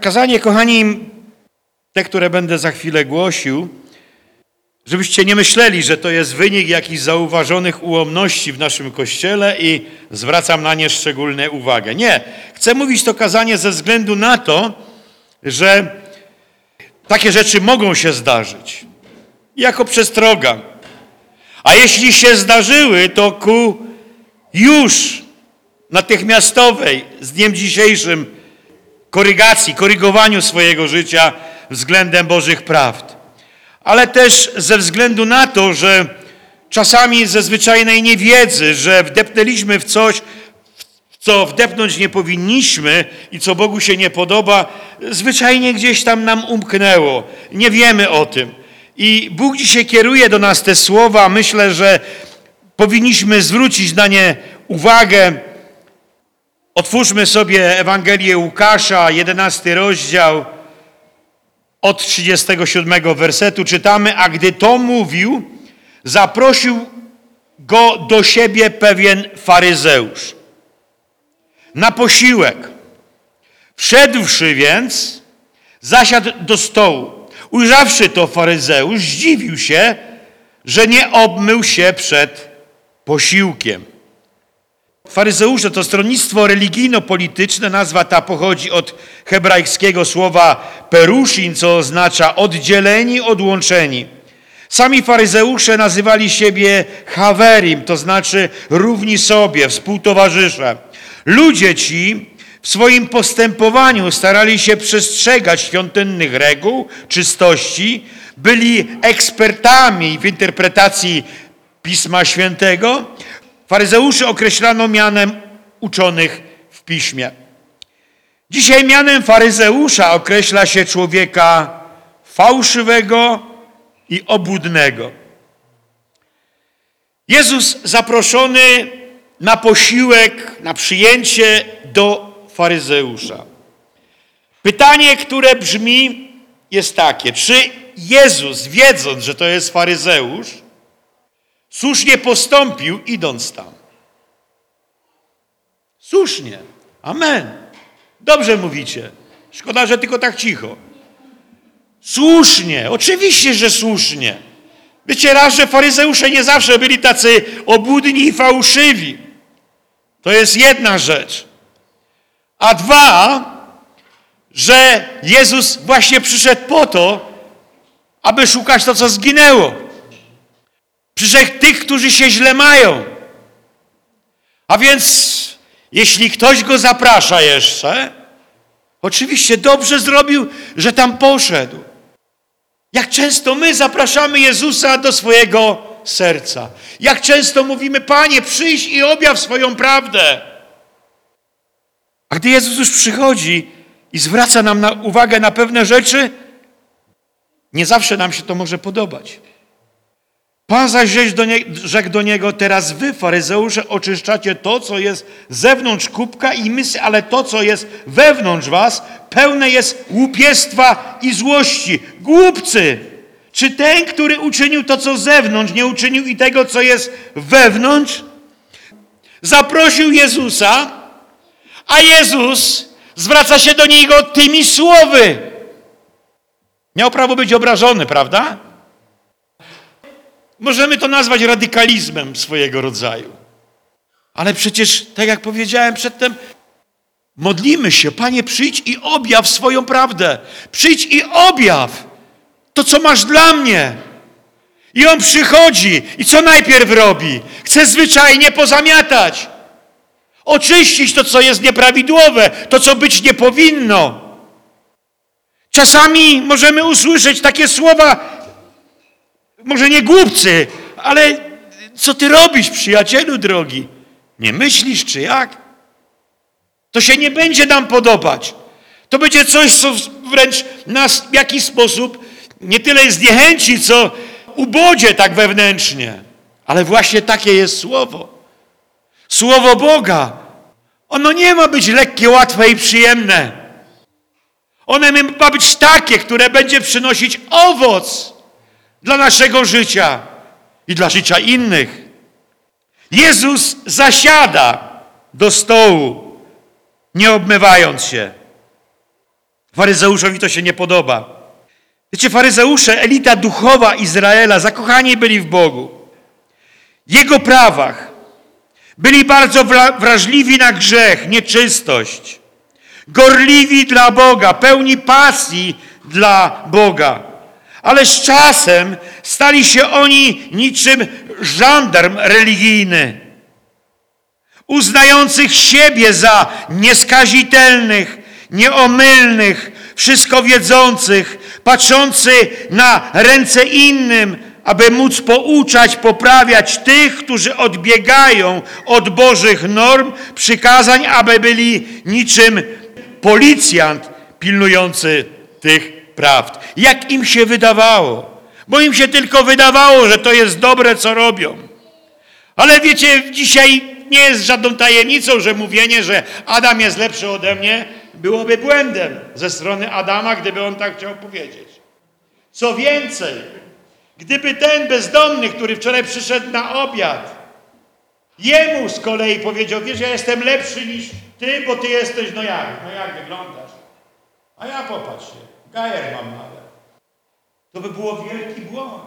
Kazanie, kochani, te, które będę za chwilę głosił, żebyście nie myśleli, że to jest wynik jakichś zauważonych ułomności w naszym kościele i zwracam na nie szczególną uwagę. Nie. Chcę mówić to kazanie ze względu na to, że takie rzeczy mogą się zdarzyć. Jako przestroga. A jeśli się zdarzyły, to ku już natychmiastowej, z dniem dzisiejszym, korygacji, korygowaniu swojego życia względem Bożych prawd. Ale też ze względu na to, że czasami ze zwyczajnej niewiedzy, że wdepnęliśmy w coś, w co wdepnąć nie powinniśmy i co Bogu się nie podoba, zwyczajnie gdzieś tam nam umknęło. Nie wiemy o tym. I Bóg dzisiaj kieruje do nas te słowa. Myślę, że powinniśmy zwrócić na nie uwagę. Otwórzmy sobie Ewangelię Łukasza, 11 rozdział, od 37 wersetu czytamy, a gdy to mówił, zaprosił go do siebie pewien faryzeusz na posiłek. Wszedłszy więc, zasiadł do stołu. Ujrzawszy to faryzeusz, zdziwił się, że nie obmył się przed posiłkiem. Faryzeusze to stronnictwo religijno-polityczne, nazwa ta pochodzi od hebrajskiego słowa peruszin, co oznacza oddzieleni, odłączeni. Sami faryzeusze nazywali siebie haverim, to znaczy równi sobie, współtowarzysze. Ludzie ci w swoim postępowaniu starali się przestrzegać świątynnych reguł, czystości, byli ekspertami w interpretacji Pisma Świętego. Faryzeuszy określano mianem uczonych w piśmie. Dzisiaj mianem faryzeusza określa się człowieka fałszywego i obłudnego. Jezus zaproszony na posiłek, na przyjęcie do faryzeusza. Pytanie, które brzmi, jest takie: czy Jezus, wiedząc, że to jest faryzeusz, słusznie postąpił, idąc tam? Słusznie. Amen. Dobrze mówicie. Szkoda, że tylko tak cicho. Słusznie. Oczywiście, że słusznie. Wiecie raz, że faryzeusze nie zawsze byli tacy obłudni i fałszywi. To jest jedna rzecz. A dwa, że Jezus właśnie przyszedł po to, aby szukać to, co zginęło. Przyszedł tych, którzy się źle mają. A więc, jeśli ktoś go zaprasza jeszcze, oczywiście dobrze zrobił, że tam poszedł. Jak często my zapraszamy Jezusa do swojego serca. Jak często mówimy, Panie, przyjdź i objaw swoją prawdę. A gdy Jezus już przychodzi i zwraca nam na uwagę na pewne rzeczy, nie zawsze nam się to może podobać. Pan zaś do rzekł do niego, teraz wy, faryzeusze, oczyszczacie to, co jest zewnątrz kubka i mysy, ale to, co jest wewnątrz was, pełne jest łupiestwa i złości. Głupcy! Czy ten, który uczynił to, co zewnątrz, nie uczynił i tego, co jest wewnątrz? Zaprosił Jezusa, a Jezus zwraca się do niego tymi słowy. Miał prawo być obrażony, prawda? Możemy to nazwać radykalizmem swojego rodzaju. Ale przecież, tak jak powiedziałem przedtem, modlimy się, Panie, przyjdź i objaw swoją prawdę. Przyjdź i objaw to, co masz dla mnie. I on przychodzi i co najpierw robi? Chce zwyczajnie pozamiatać. Oczyścić to, co jest nieprawidłowe, to, co być nie powinno. Czasami możemy usłyszeć takie słowa, może nie głupcy, ale co ty robisz, przyjacielu drogi? Nie myślisz, czy jak? To się nie będzie nam podobać. To będzie coś, co wręcz nas w jakiś sposób nie tyle zniechęci, co ubodzie tak wewnętrznie. Ale właśnie takie jest słowo. Słowo Boga. Ono nie ma być lekkie, łatwe i przyjemne. Ono ma być takie, które będzie przynosić owoc dla naszego życia i dla życia innych. Jezus zasiada do stołu, nie obmywając się. Faryzeuszowi to się nie podoba. Wiecie, faryzeusze, elita duchowa Izraela, zakochani byli w Bogu. Jego prawach. Byli bardzo wrażliwi na grzech, nieczystość. Gorliwi dla Boga, pełni pasji dla Boga. Ale z czasem stali się oni niczym żandarm religijny, uznających siebie za nieskazitelnych, nieomylnych, wszystko wiedzących, patrzący na ręce innym, aby móc pouczać, poprawiać tych, którzy odbiegają od Bożych norm, przykazań, aby byli niczym policjant pilnujący tych prawd. Jak im się wydawało. Bo im się tylko wydawało, że to jest dobre, co robią. Ale wiecie, dzisiaj nie jest żadną tajemnicą, że mówienie, że Adam jest lepszy ode mnie, byłoby błędem ze strony Adama, gdyby on tak chciał powiedzieć. Co więcej, gdyby ten bezdomny, który wczoraj przyszedł na obiad, jemu z kolei powiedział, wiesz, ja jestem lepszy niż ty, bo ty jesteś, no jak, no jak wyglądasz? A ja popatrz się, gajer mam nawet. To by było wielki błąd.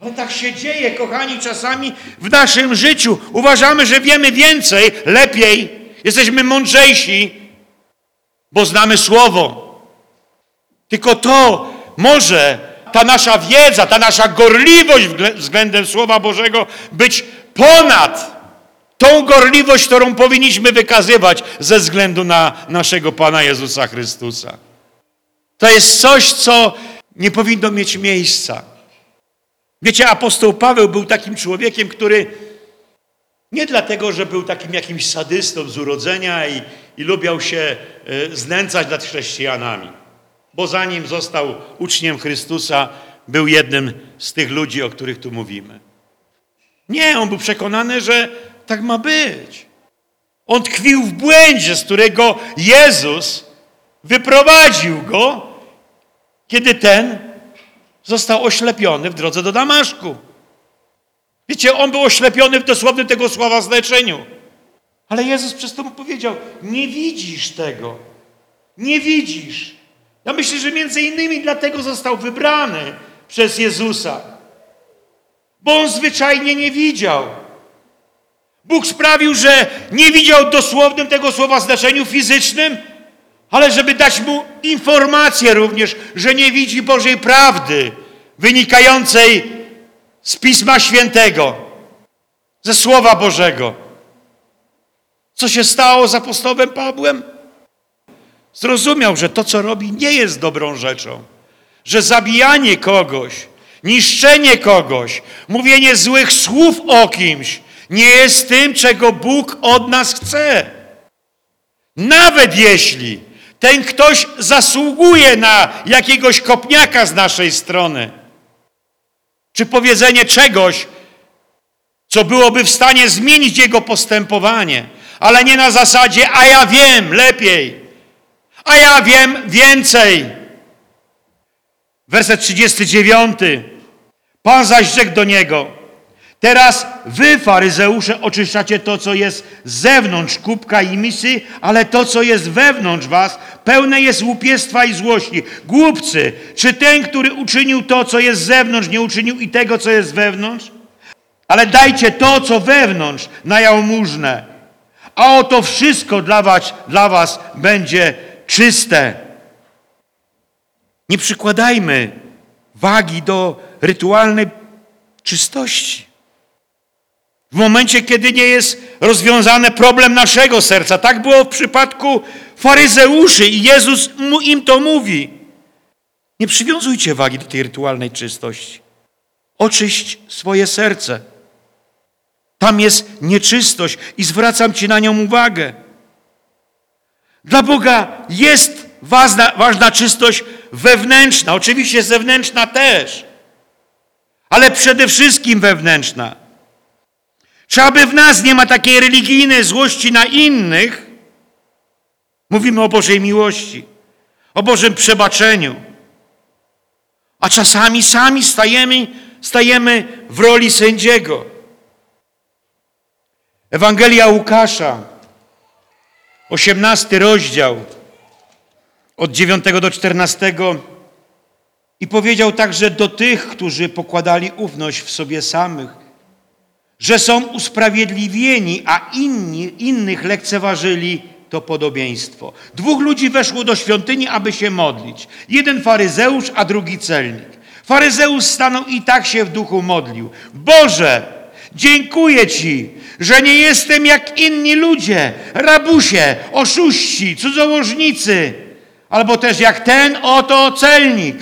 Ale tak się dzieje, kochani, czasami w naszym życiu. Uważamy, że wiemy więcej, lepiej, jesteśmy mądrzejsi, bo znamy Słowo. Tylko to może ta nasza wiedza, ta nasza gorliwość względem Słowa Bożego być ponad tą gorliwość, którą powinniśmy wykazywać ze względu na naszego Pana Jezusa Chrystusa. To jest coś, co nie powinno mieć miejsca. Wiecie, apostoł Paweł był takim człowiekiem, który nie dlatego, że był takim jakimś sadystą z urodzenia i, i lubiał się e, znęcać nad chrześcijanami, bo zanim został uczniem Chrystusa, był jednym z tych ludzi, o których tu mówimy. Nie, on był przekonany, że tak ma być. On tkwił w błędzie, z którego Jezus wyprowadził go, kiedy ten został oślepiony w drodze do Damaszku. Wiecie, on był oślepiony w dosłownym tego słowa znaczeniu. Ale Jezus przez to mu powiedział, nie widzisz tego. Nie widzisz. Ja myślę, że między innymi dlatego został wybrany przez Jezusa. Bo on zwyczajnie nie widział. Bóg sprawił, że nie widział dosłownym tego słowa znaczeniu fizycznym, ale żeby dać mu informację również, że nie widzi Bożej prawdy wynikającej z Pisma Świętego, ze Słowa Bożego. Co się stało z apostołem Pawłem? Zrozumiał, że to, co robi, nie jest dobrą rzeczą. Że zabijanie kogoś, niszczenie kogoś, mówienie złych słów o kimś nie jest tym, czego Bóg od nas chce. Nawet jeśli ten ktoś zasługuje na jakiegoś kopniaka z naszej strony, czy powiedzenie czegoś, co byłoby w stanie zmienić jego postępowanie, ale nie na zasadzie, a ja wiem lepiej, a ja wiem więcej. Werset 39. Pan zaś rzekł do niego, teraz wy, faryzeusze, oczyszczacie to, co jest z zewnątrz kubka i misy, ale to, co jest wewnątrz was, pełne jest łupiestwa i złości. Głupcy, czy ten, który uczynił to, co jest z zewnątrz, nie uczynił i tego, co jest wewnątrz? Ale dajcie to, co wewnątrz, na jałmużnę, a oto wszystko dla was, dla was będzie czyste. Nie przykładajmy wagi do rytualnej czystości. W momencie, kiedy nie jest rozwiązany problem naszego serca. Tak było w przypadku faryzeuszy i Jezus mu, im to mówi. Nie przywiązujcie wagi do tej rytualnej czystości. Oczyść swoje serce. Tam jest nieczystość i zwracam Ci na nią uwagę. Dla Boga jest ważna, ważna czystość wewnętrzna, oczywiście zewnętrzna też, ale przede wszystkim wewnętrzna. Czy aby w nas nie ma takiej religijnej złości na innych, mówimy o Bożej miłości, o Bożym przebaczeniu. A czasami sami stajemy, stajemy w roli sędziego. Ewangelia Łukasza, 18 rozdział, od 9 do 14. I powiedział także do tych, którzy pokładali ufność w sobie samych, że są usprawiedliwieni, a inni, innych lekceważyli to podobieństwo. Dwóch ludzi weszło do świątyni, aby się modlić. Jeden faryzeusz, a drugi celnik. Faryzeusz stanął i tak się w duchu modlił. Boże, dziękuję Ci, że nie jestem jak inni ludzie, rabusie, oszuści, cudzołożnicy, albo też jak ten oto celnik.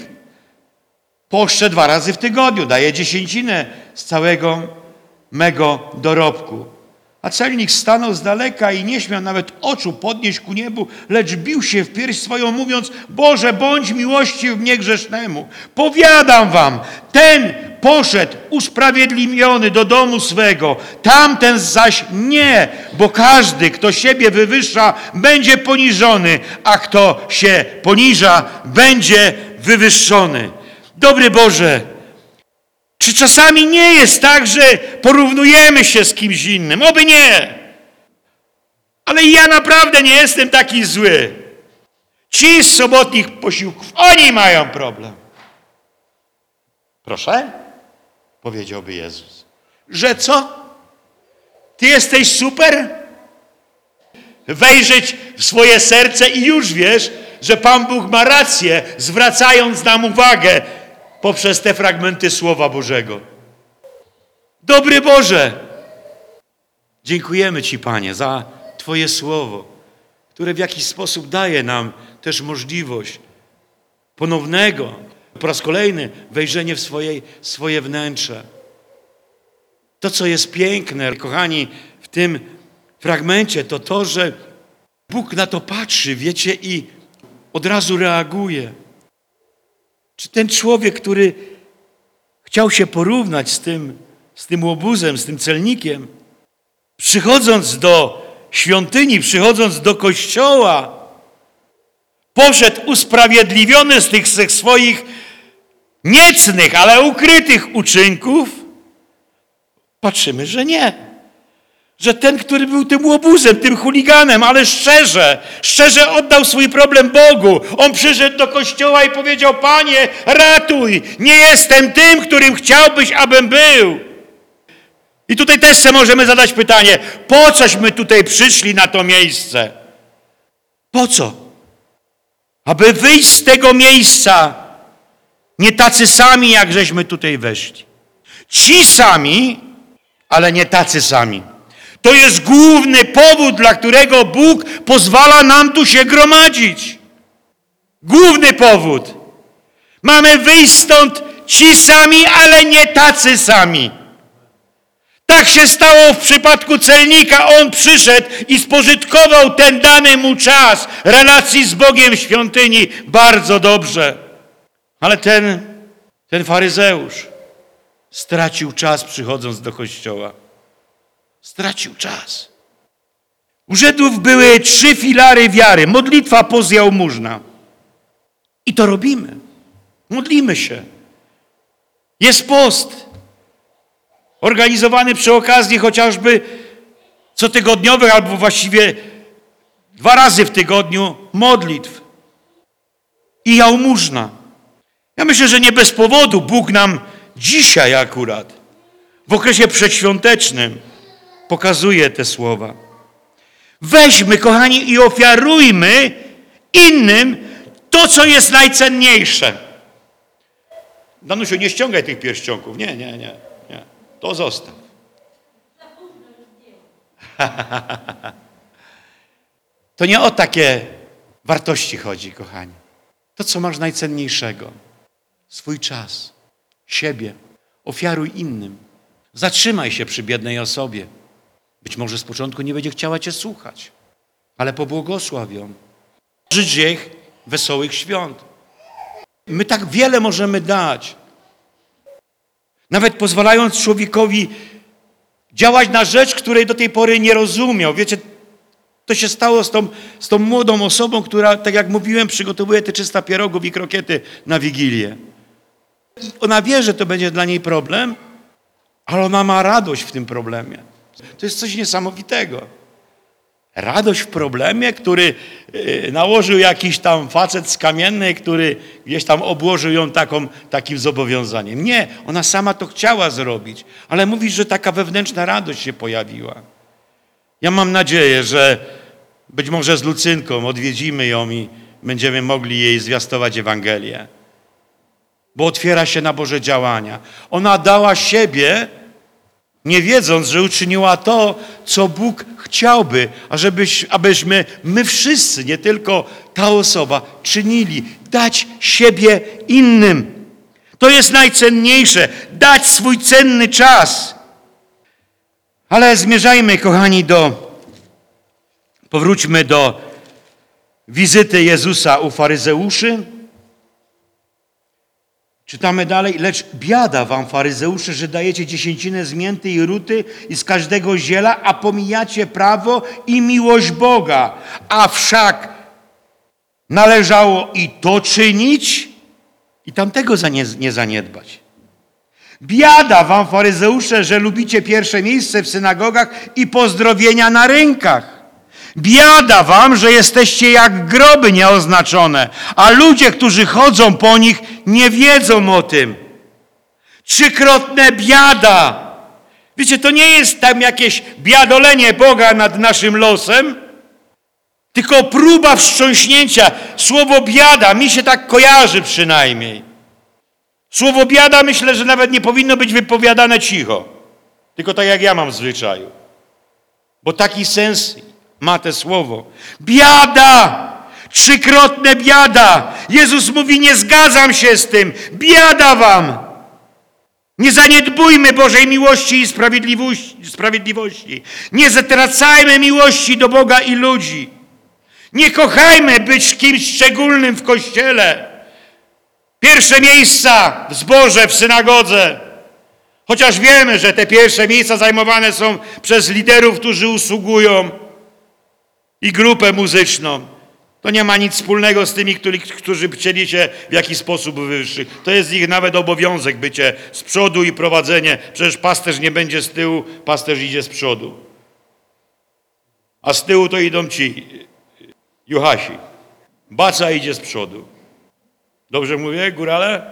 Poszczę dwa razy w tygodniu, daję dziesięcinę z całego mego dorobku. A celnik stanął z daleka i nie śmiał nawet oczu podnieść ku niebu, lecz bił się w pierś swoją, mówiąc: Boże, bądź miłości w mnie grzesznemu. Powiadam wam, ten poszedł usprawiedliwiony do domu swego, tamten zaś nie, bo każdy, kto siebie wywyższa, będzie poniżony, a kto się poniża, będzie wywyższony. Dobry Boże, czy czasami nie jest tak, że porównujemy się z kimś innym? Oby nie. Ale ja naprawdę nie jestem taki zły. Ci z sobotnich posiłków, oni mają problem. Proszę? Powiedziałby Jezus. Że co? Ty jesteś super? Wejrzeć w swoje serce i już wiesz, że Pan Bóg ma rację, zwracając nam uwagę poprzez te fragmenty Słowa Bożego. Dobry Boże, dziękujemy Ci, Panie, za Twoje Słowo, które w jakiś sposób daje nam też możliwość ponownego, po raz kolejny, wejrzenie w swoje, swoje wnętrze. To, co jest piękne, kochani, w tym fragmencie, to to, że Bóg na to patrzy, wiecie, i od razu reaguje. Czy ten człowiek, który chciał się porównać z tym, z tym łobuzem, z tym celnikiem, przychodząc do świątyni, przychodząc do kościoła, poszedł usprawiedliwiony z tych, z tych swoich niecnych, ale ukrytych uczynków? Patrzymy, że nie że ten, który był tym łobuzem, tym chuliganem, ale szczerze, szczerze oddał swój problem Bogu. On przyszedł do kościoła i powiedział, Panie, ratuj, nie jestem tym, którym chciałbyś, abym był. I tutaj też sobie możemy zadać pytanie, po cośmy tutaj przyszli na to miejsce? Po co? Aby wyjść z tego miejsca nie tacy sami, jak żeśmy tutaj weszli. Ci sami, ale nie tacy sami. To jest główny powód, dla którego Bóg pozwala nam tu się gromadzić. Główny powód. Mamy wyjść stąd ci sami, ale nie tacy sami. Tak się stało w przypadku celnika. On przyszedł i spożytkował ten dany mu czas relacji z Bogiem w świątyni bardzo dobrze. Ale ten, ten faryzeusz stracił czas przychodząc do kościoła. Stracił czas. U Żydów były trzy filary wiary. Modlitwa, poz jałmużna. I to robimy. Modlimy się. Jest post. Organizowany przy okazji chociażby cotygodniowych, albo właściwie dwa razy w tygodniu modlitw. I jałmużna. Ja myślę, że nie bez powodu Bóg nam dzisiaj akurat, w okresie przedświątecznym, pokazuje te słowa. Weźmy, kochani, i ofiarujmy innym to, co jest najcenniejsze. Danusiu, nie ściągaj tych pierścionków. Nie, nie, nie. nie. To zostaw. To nie o takie wartości chodzi, kochani. To, co masz najcenniejszego. Swój czas, siebie. Ofiaruj innym. Zatrzymaj się przy biednej osobie. Być może z początku nie będzie chciała Cię słuchać, ale pobłogosław ją. Życz jej wesołych świąt. My tak wiele możemy dać. Nawet pozwalając człowiekowi działać na rzecz, której do tej pory nie rozumiał. Wiecie, to się stało z tą, z tą młodą osobą, która, tak jak mówiłem, przygotowuje te 300 pierogów i krokiety na Wigilię. Ona wie, że to będzie dla niej problem, ale ona ma radość w tym problemie. To jest coś niesamowitego. Radość w problemie, który y, nałożył jakiś tam facet z kamiennej, który gdzieś tam obłożył ją taką, takim zobowiązaniem. Nie, ona sama to chciała zrobić, ale mówi, że taka wewnętrzna radość się pojawiła. Ja mam nadzieję, że być może z Lucynką odwiedzimy ją i będziemy mogli jej zwiastować Ewangelię. Bo otwiera się na Boże działania. Ona dała siebie, nie wiedząc, że uczyniła to, co Bóg chciałby, ażebyś, abyśmy my wszyscy, nie tylko ta osoba, czynili, dać siebie innym. To jest najcenniejsze, dać swój cenny czas. Ale zmierzajmy, kochani, do, powróćmy do wizyty Jezusa u faryzeuszy. Czytamy dalej, lecz biada wam, faryzeusze, że dajecie dziesięcinę z mięty i ruty i z każdego ziela, a pomijacie prawo i miłość Boga. A wszak należało i to czynić, i tamtego nie zaniedbać. Biada wam, faryzeusze, że lubicie pierwsze miejsce w synagogach i pozdrowienia na rynkach. Biada wam, że jesteście jak groby nieoznaczone, a ludzie, którzy chodzą po nich, nie wiedzą o tym. Trzykrotne biada. Wiecie, to nie jest tam jakieś biadolenie Boga nad naszym losem, tylko próba wstrząśnięcia. Słowo biada mi się tak kojarzy przynajmniej. Słowo biada myślę, że nawet nie powinno być wypowiadane cicho. Tylko tak jak ja mam w zwyczaju. Bo taki sens ma te słowo. Biada! Trzykrotne biada! Jezus mówi, nie zgadzam się z tym. Biada wam! Nie zaniedbujmy Bożej miłości i sprawiedliwości. Nie zatracajmy miłości do Boga i ludzi. Nie kochajmy być kimś szczególnym w kościele. Pierwsze miejsca w zborze, w synagodze. Chociaż wiemy, że te pierwsze miejsca zajmowane są przez liderów, którzy usługują i grupę muzyczną. To nie ma nic wspólnego z tymi, którzy, którzy chcieli się w jakiś sposób wywyższyć. To jest ich nawet obowiązek bycie z przodu i prowadzenie. Przecież pasterz nie będzie z tyłu, pasterz idzie z przodu. A z tyłu to idą ci, Juhasi. Baca idzie z przodu. Dobrze mówię, górale?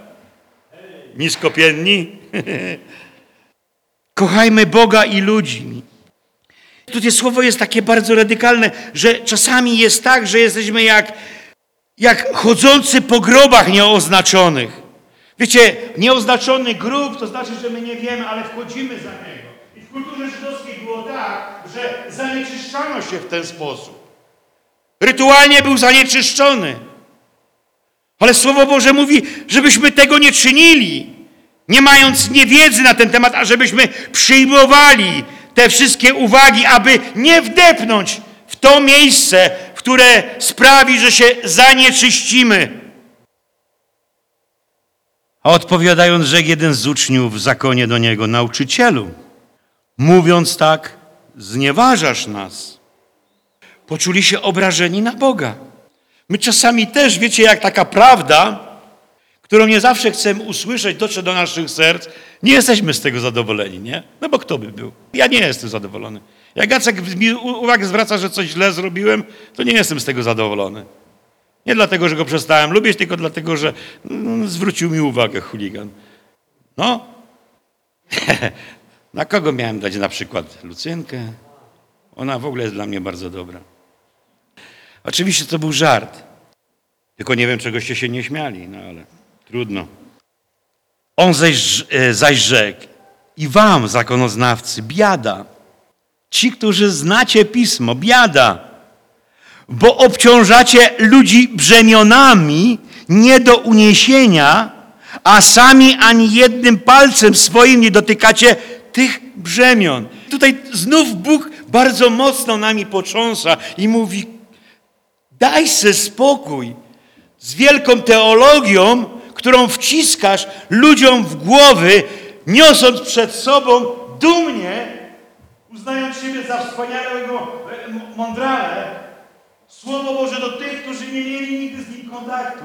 Niskopienni? Kochajmy Boga i ludzi. Tutaj słowo jest takie bardzo radykalne, że czasami jest tak, że jesteśmy jak, jak chodzący po grobach nieoznaczonych. Wiecie, nieoznaczony grób to znaczy, że my nie wiemy, ale wchodzimy za niego. I w kulturze żydowskiej było tak, że zanieczyszczano się w ten sposób. Rytualnie był zanieczyszczony. Ale Słowo Boże mówi, żebyśmy tego nie czynili, nie mając niewiedzy na ten temat, a żebyśmy przyjmowali te wszystkie uwagi, aby nie wdepnąć w to miejsce, w które sprawi, że się zanieczyścimy. A odpowiadając, rzekł jeden z uczniów w zakonie do niego, nauczycielu, mówiąc tak, znieważasz nas. Poczuli się obrażeni na Boga. My czasami też, wiecie, jak taka prawda, którą nie zawsze chcemy usłyszeć, dotrze do naszych serc, nie jesteśmy z tego zadowoleni, nie? No bo kto by był? Ja nie jestem zadowolony. Jak Jacek mi uwagę zwraca, że coś źle zrobiłem, to nie jestem z tego zadowolony. Nie dlatego, że go przestałem lubić, tylko dlatego, że no, zwrócił mi uwagę chuligan. No. na kogo miałem dać na przykład? Lucynkę? Ona w ogóle jest dla mnie bardzo dobra. Oczywiście to był żart. Tylko nie wiem, czegoście się nie śmiali, no ale trudno. On zaś, e, zaś rzekł, i wam, zakonoznawcy, biada. Ci, którzy znacie pismo, biada, bo obciążacie ludzi brzemionami nie do uniesienia, a sami ani jednym palcem swoim nie dotykacie tych brzemion. Tutaj znów Bóg bardzo mocno nami począsa i mówi, Daj se spokój z wielką teologią, którą wciskasz ludziom w głowy, niosąc przed sobą dumnie, uznając siebie za wspaniałego e, mądrale, Słowo Boże do tych, którzy nie mieli nigdy z Nim kontaktu.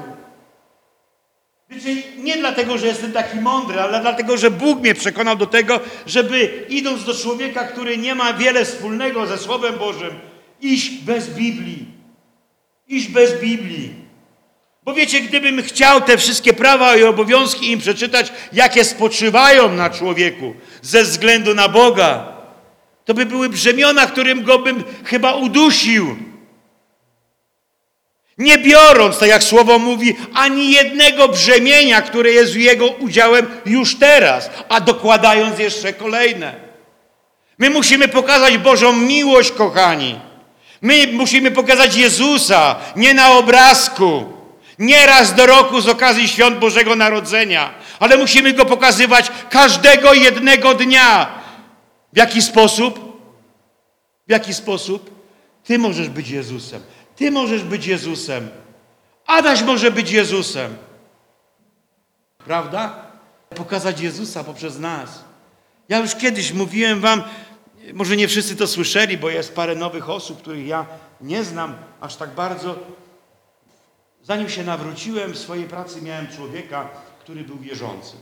Wiecie, nie dlatego, że jestem taki mądry, ale dlatego, że Bóg mnie przekonał do tego, żeby idąc do człowieka, który nie ma wiele wspólnego ze Słowem Bożym, iść bez Biblii. Iść bez Biblii. Bo wiecie, gdybym chciał te wszystkie prawa i obowiązki im przeczytać, jakie spoczywają na człowieku ze względu na Boga, to by były brzemiona, którym go bym chyba udusił. Nie biorąc, tak jak słowo mówi, ani jednego brzemienia, które jest jego udziałem już teraz, a dokładając jeszcze kolejne. My musimy pokazać Bożą miłość, kochani. My musimy pokazać Jezusa, nie na obrazku, nie raz do roku z okazji świąt Bożego Narodzenia, ale musimy go pokazywać każdego jednego dnia. W jaki sposób? W jaki sposób? Ty możesz być Jezusem. Ty możesz być Jezusem. Adaś może być Jezusem. Prawda? Pokazać Jezusa poprzez nas. Ja już kiedyś mówiłem wam, może nie wszyscy to słyszeli, bo jest parę nowych osób, których ja nie znam aż tak bardzo. Zanim się nawróciłem w swojej pracy, miałem człowieka, który był wierzący.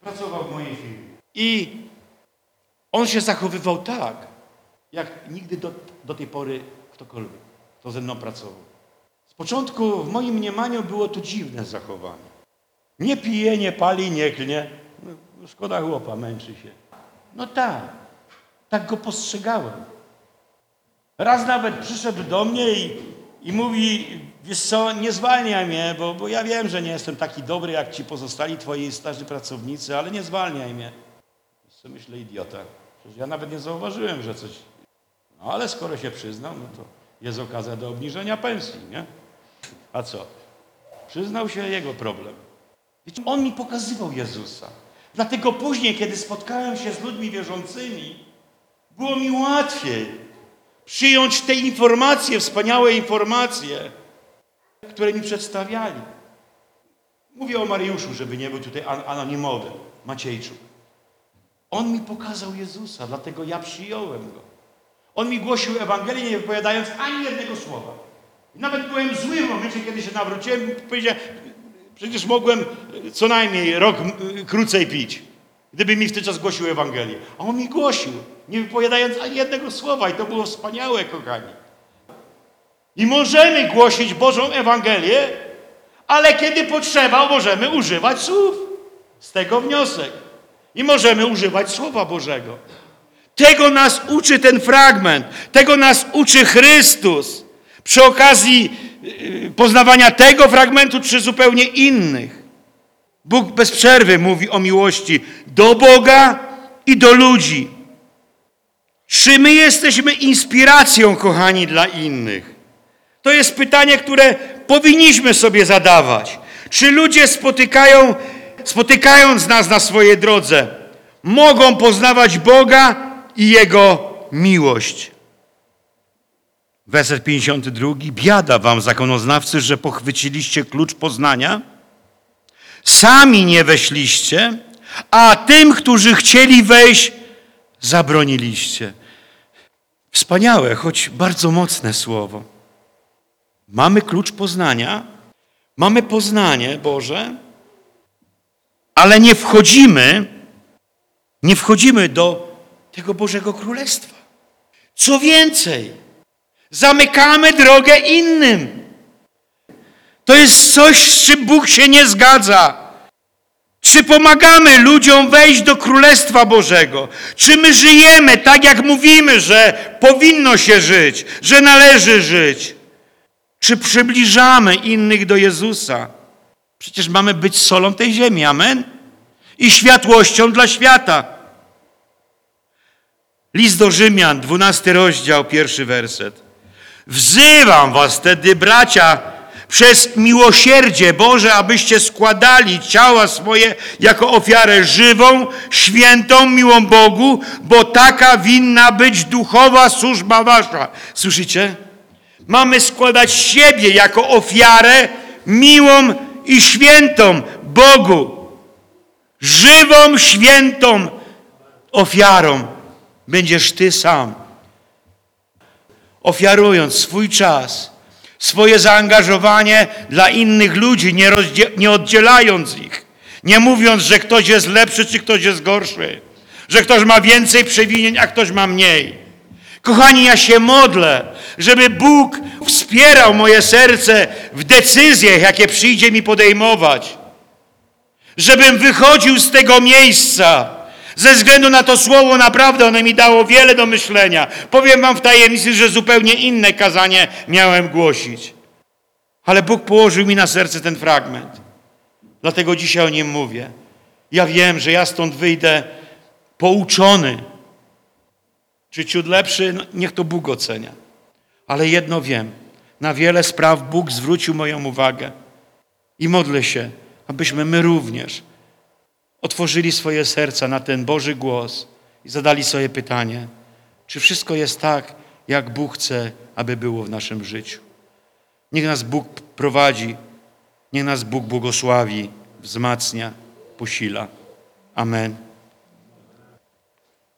Pracował w mojej firmie. I on się zachowywał tak, jak nigdy do, do tej pory ktokolwiek, kto ze mną pracował. Z początku w moim mniemaniu było to dziwne zachowanie. Nie pije, nie pali, nie klnie. No, szkoda chłopa, męczy się. No tak, tak go postrzegałem. Raz nawet przyszedł do mnie i, i mówi, wiesz co, nie zwalniaj mnie, bo, bo ja wiem, że nie jestem taki dobry jak ci pozostali twoi starzy pracownicy, ale nie zwalniaj mnie. Co myślę, idiota. Przecież ja nawet nie zauważyłem, że coś... No ale skoro się przyznał, no to jest okazja do obniżenia pensji, nie? A co? Przyznał się jego problem. Wiecie, on mi pokazywał Jezusa. Dlatego później, kiedy spotkałem się z ludźmi wierzącymi, było mi łatwiej przyjąć te informacje, wspaniałe informacje, które mi przedstawiali. Mówię o Mariuszu, żeby nie był tutaj anonimowy, Maciejczuk. On mi pokazał Jezusa, dlatego ja przyjąłem Go. On mi głosił Ewangelię, nie wypowiadając ani jednego słowa. Nawet byłem zły w momencie, kiedy się nawróciłem, powiedziałem, przecież mogłem co najmniej rok krócej pić, gdyby mi w ten czas głosił Ewangelię. A on mi głosił, nie wypowiadając ani jednego słowa i to było wspaniałe, kochani. I możemy głosić Bożą Ewangelię, ale kiedy potrzeba, możemy używać słów. Z tego wniosek. I możemy używać Słowa Bożego. Tego nas uczy ten fragment. Tego nas uczy Chrystus. Przy okazji y, poznawania tego fragmentu, czy zupełnie innych. Bóg bez przerwy mówi o miłości do Boga i do ludzi. Czy my jesteśmy inspiracją, kochani, dla innych? To jest pytanie, które powinniśmy sobie zadawać. Czy ludzie spotykają, spotykając nas na swojej drodze, mogą poznawać Boga i Jego miłość? Werset 52. Biada wam, zakonoznawcy, że pochwyciliście klucz poznania? Sami nie weszliście, a tym, którzy chcieli wejść, zabroniliście. Wspaniałe, choć bardzo mocne słowo. Mamy klucz poznania, mamy poznanie Boże, ale nie wchodzimy, nie wchodzimy do tego Bożego Królestwa. Co więcej, zamykamy drogę innym. To jest coś, z czym Bóg się nie zgadza. Czy pomagamy ludziom wejść do Królestwa Bożego? Czy my żyjemy tak, jak mówimy, że powinno się żyć, że należy żyć? Czy przybliżamy innych do Jezusa? Przecież mamy być solą tej ziemi, amen? I światłością dla świata. List do Rzymian, 12 rozdział, pierwszy werset. Wzywam was wtedy, bracia, przez miłosierdzie Boże, abyście składali ciała swoje jako ofiarę żywą, świętą, miłą Bogu, bo taka winna być duchowa służba wasza. Słyszycie? Mamy składać siebie jako ofiarę miłą i świętą Bogu. Żywą, świętą ofiarą będziesz Ty sam. Ofiarując swój czas, swoje zaangażowanie dla innych ludzi, nie, nie oddzielając ich, nie mówiąc, że ktoś jest lepszy czy ktoś jest gorszy, że ktoś ma więcej przewinień, a ktoś ma mniej. Kochani, ja się modlę, żeby Bóg wspierał moje serce w decyzjach, jakie przyjdzie mi podejmować. Żebym wychodził z tego miejsca. Ze względu na to słowo, naprawdę ono mi dało wiele do myślenia. Powiem wam w tajemnicy, że zupełnie inne kazanie miałem głosić. Ale Bóg położył mi na serce ten fragment. Dlatego dzisiaj o nim mówię. Ja wiem, że ja stąd wyjdę pouczony. Czy ciut lepszy? No, niech to Bóg ocenia. Ale jedno wiem. Na wiele spraw Bóg zwrócił moją uwagę. I modlę się, abyśmy my również otworzyli swoje serca na ten Boży głos i zadali sobie pytanie, czy wszystko jest tak, jak Bóg chce, aby było w naszym życiu. Niech nas Bóg prowadzi, niech nas Bóg błogosławi, wzmacnia, posila. Amen.